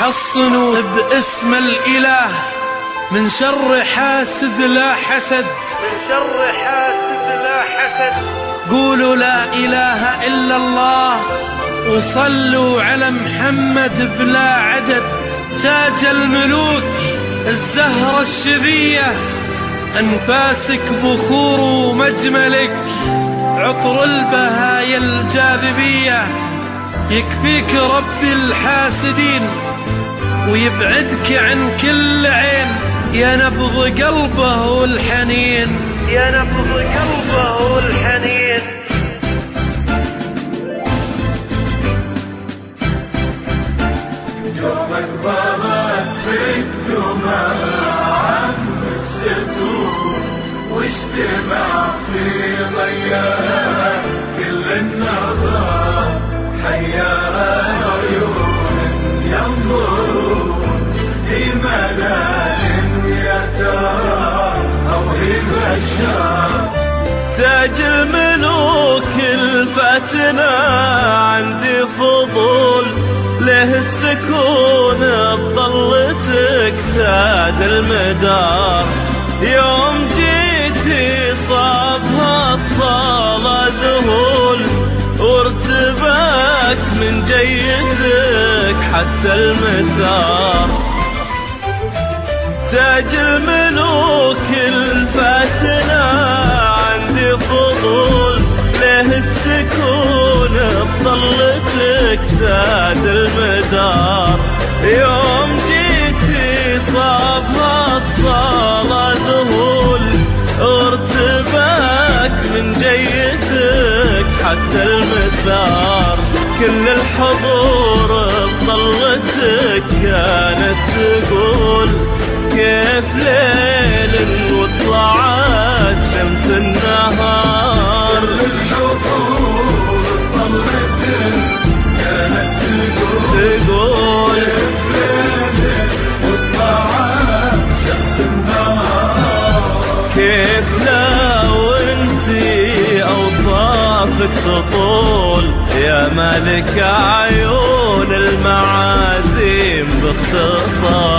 حصنوا باسم الإله من شر حاسد لا حسد. من شر حاسد لا حسد. قولوا لا إله إلا الله وصلوا على محمد بلا عدد. تاج الملوك الزهرة الشذية أنفاسك بخور ومجملك. عطر البهايا الجاذبية يكفيك ربي الحاسدين. ويبعدك عن كل عين. يا نبض قلبه والحنين يا نبض قلبه والحنين يومك ضرت بك دماء الستور واجتمع في ضياء كل النظر حير هي ملال يا ترى هي بشر تاج الملوك الفتنة عندي فضول له السكون بضلتك ساد المدار. يوم جيتي صابها الصالة ذهول وارتبك من جيتك حتى المسار. تاج الملوك الفتنة عندي فضول له السكون بضلتك ساد المدار. يوم جيتي صابها الصالة ذهول ارتبك من جيتك حتى المسار. كل الحضور بضلتك كانت تقول كيف ليل وطلعت شمس النهار. كانت تقول وطلعت شمس النهار كيف أوصافك تطول يا ملك عيون المعازيم باختصار.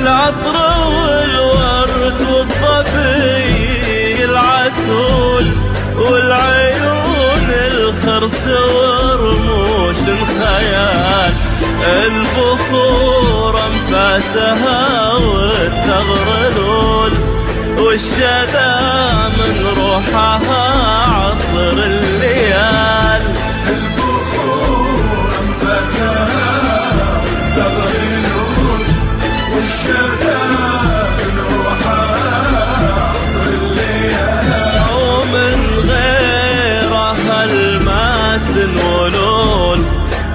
العطر والورد والضبي العسول والعيون الخرس ورموش الخيال البخور أنفاسها والتغرلول والشذا من روحها عطر الليال.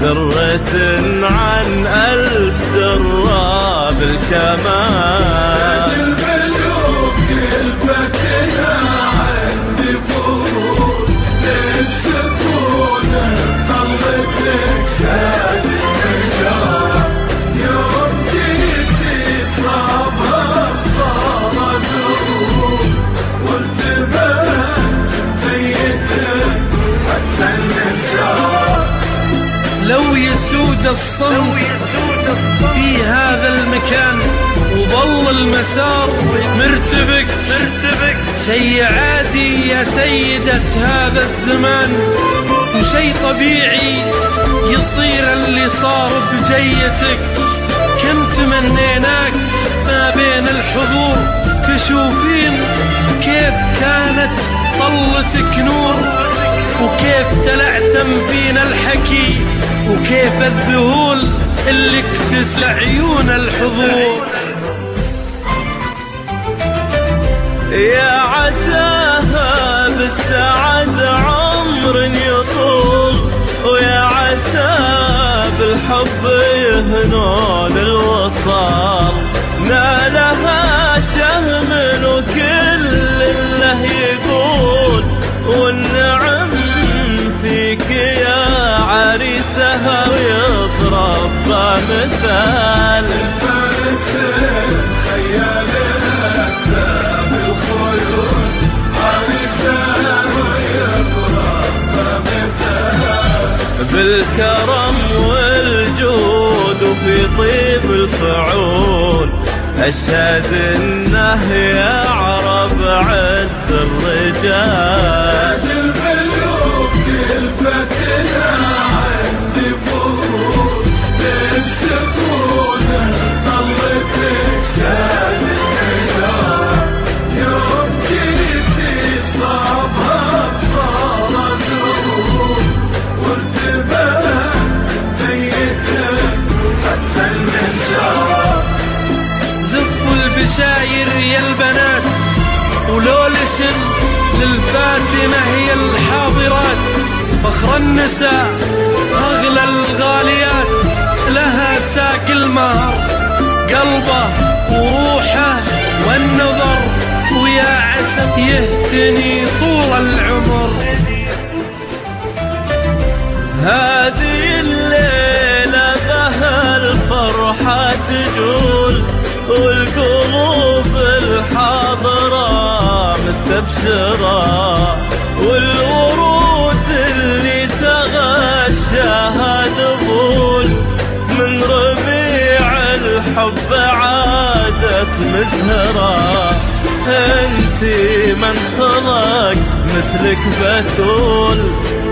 درة عن ألف درة بالكمال سيدة هذا الزمان وشي طبيعي يصير اللي صار بجيتك. كم تمنيناك ما بين الحضور؟ تشوفين كيف كانت طلتك نور وكيف تلعثم فينا الحكي وكيف الذهول اللي اكتسى عيون الحضور. يا عساها بالسعد عمر يطول ويا عسى بالحب يهنون الوصال. نالها شهم وكل له يقول والنعم فيك يا عريسها ويضرب مثال أشهد إنه يعرف عز الرجال. ولولشن للفاتنة هي الحاضرات. فخر النساء أغلى الغاليات. لها ساق المهر قلبه وروحه والنظر. ويا عسى يهتني طول العمر. مزهرة. انتي من خلق مثلك بتول.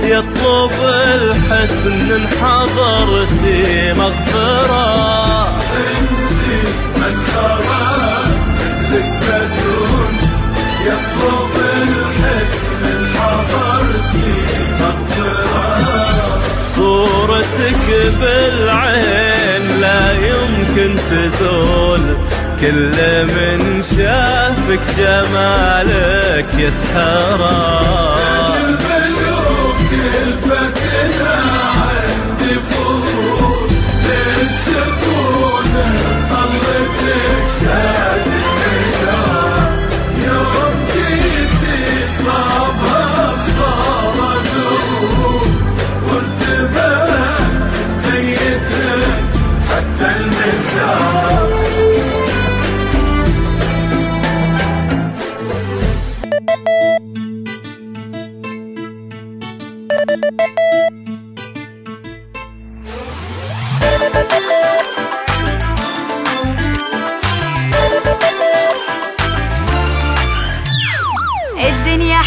يطلب الحسن من حضرتي مغفرة. انتي من خرج مثلك بدون يطلب الحسن من حضرتي مغفرة. صورتك بالعين لا يمكن تزول. كل من شافك جمالك الفتنة عندي فضول للسكون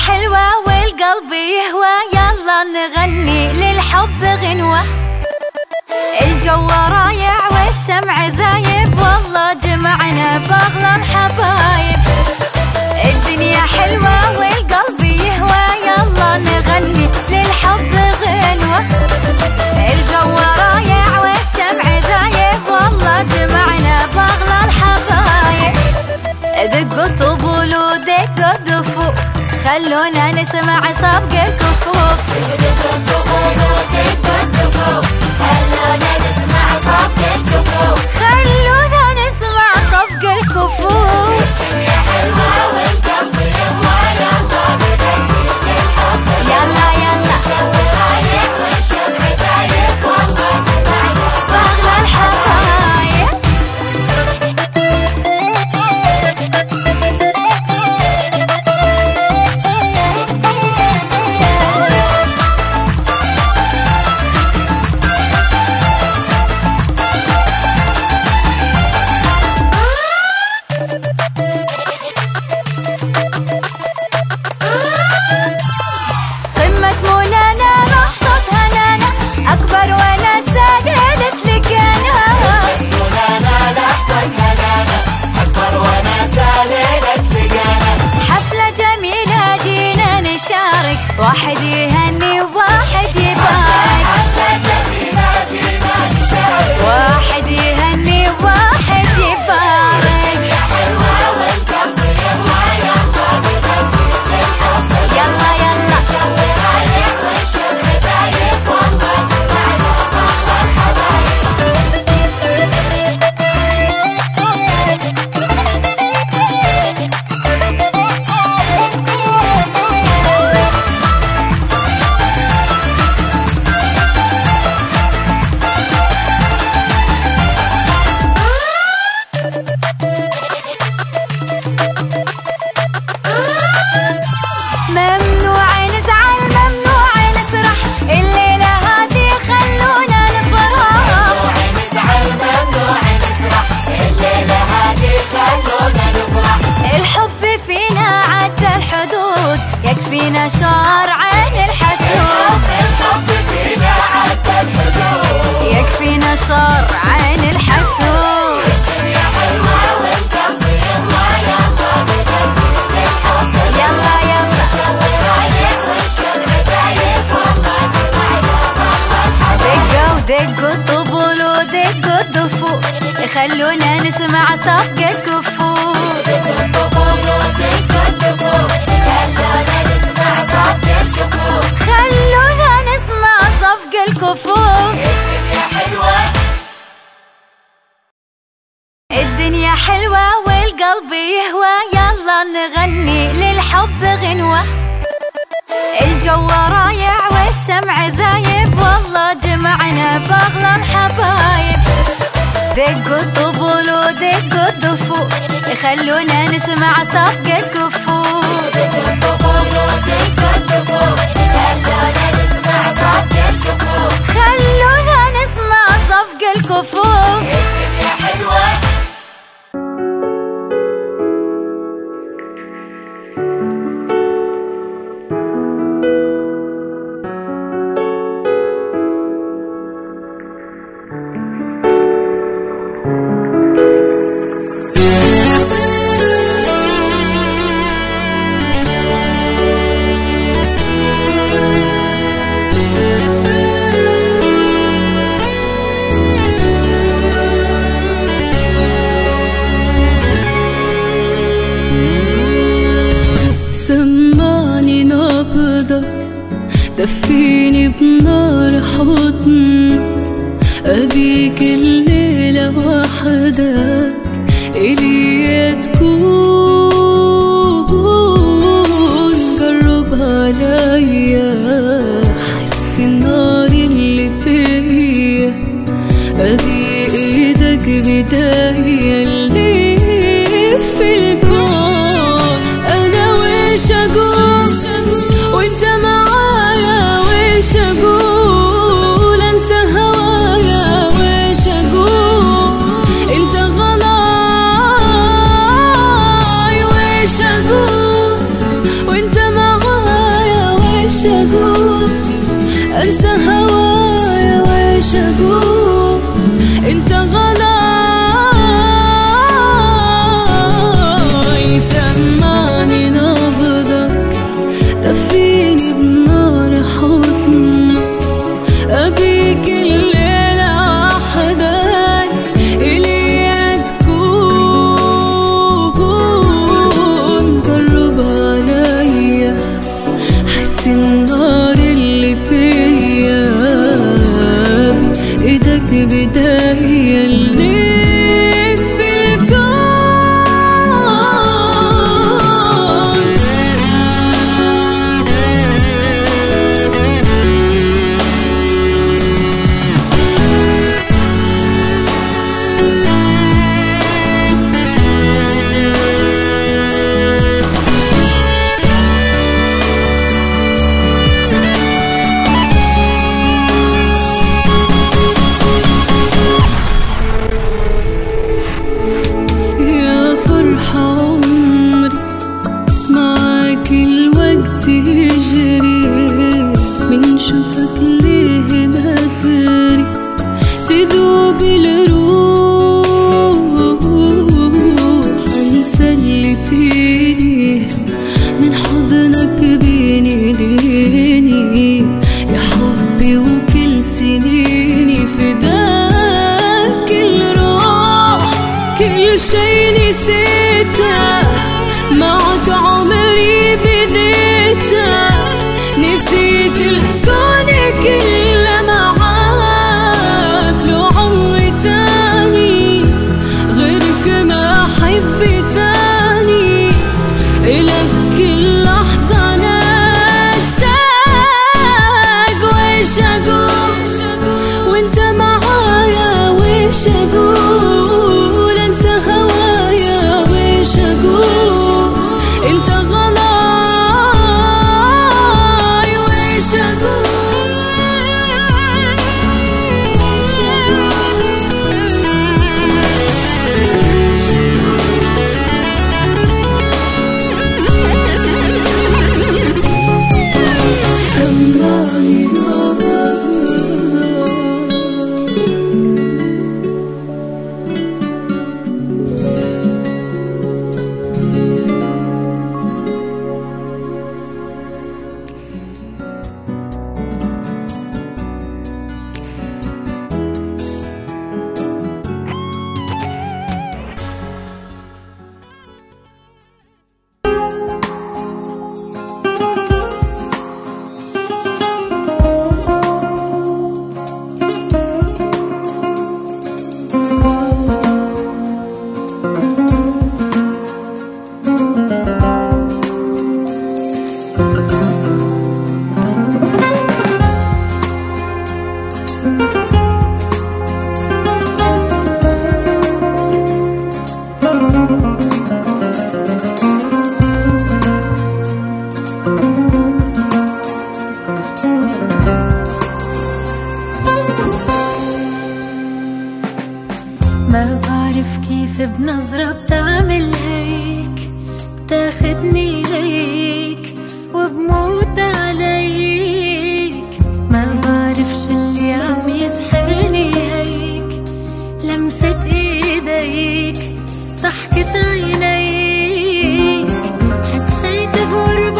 حلوة والقلب يهوى. يلا نغني للحب غنوة. الجو رايع والشمع ذايب. والله جمعنا باغلى الحبايب. الدنيا حلوة والقلب يهوى. يلا نغني للحب غنوة. الجو رايع والشمع ذايب. والله جمعنا باغلى الحبايب. دقوا ودقوا الدفوف خلونا نسمع صفق الكفوف خلونا نسمع صفق الكفوف يلا خلونا نسمع صفقة كفوف خلونا نسمع صفقة الكفوف الدنيا حلوة الدنيا حلوة والقلب يهوى. يلا نغني للحب غنوة. الجو رايع والشمع ذايب. والله جمعنا بأغلى الحبايب. دقوا الطبول ودقوا الدفوق خلونا نسمع صفقة كفوق دقوا الطبول خلونا نسمع صفقة الكفوق خلونا نسمع صفقة الكفوق يا حلوة. chagua, ansahau ya wewe chagua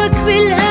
حبك في الأمل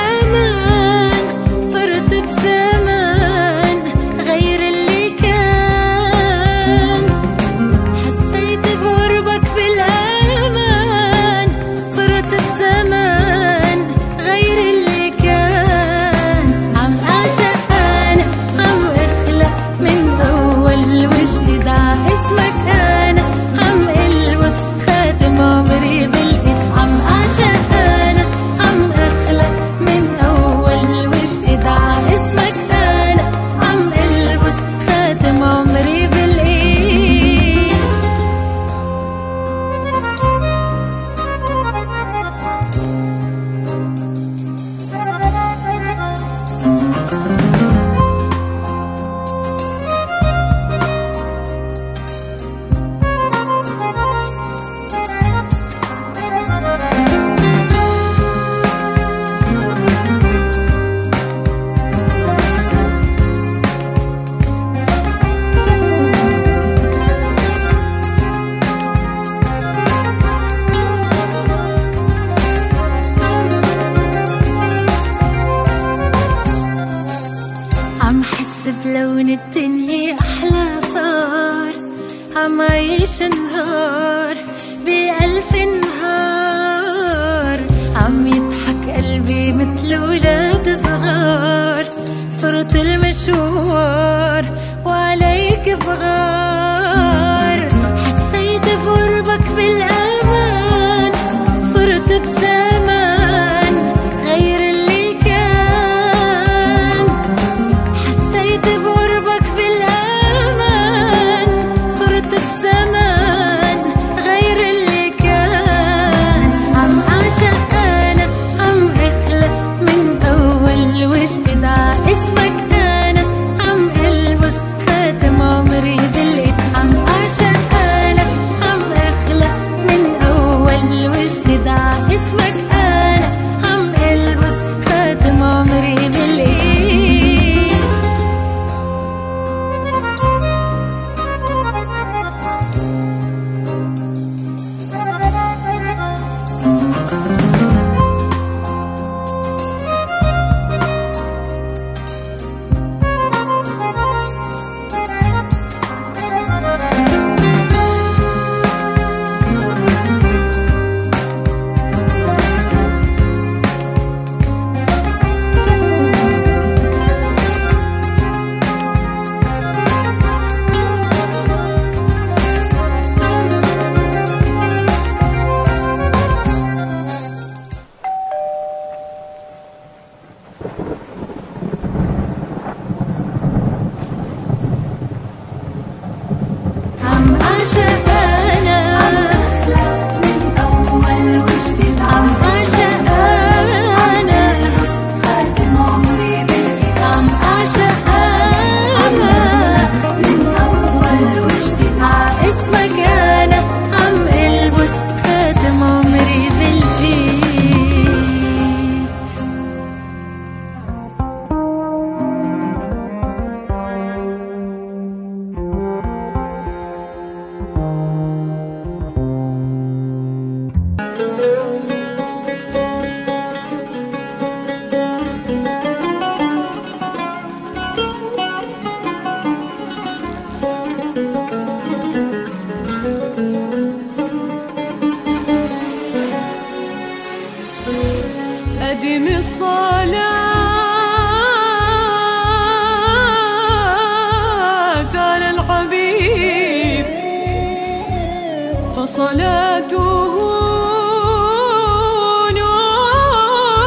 وصلاته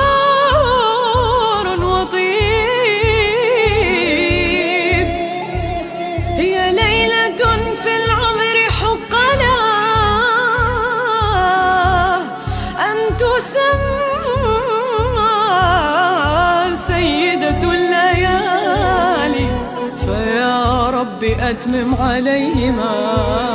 نور وطيب. هي ليلة في العمر حق لها أن تسمى سيدة الليالي؟ فيا أتمم عليهما.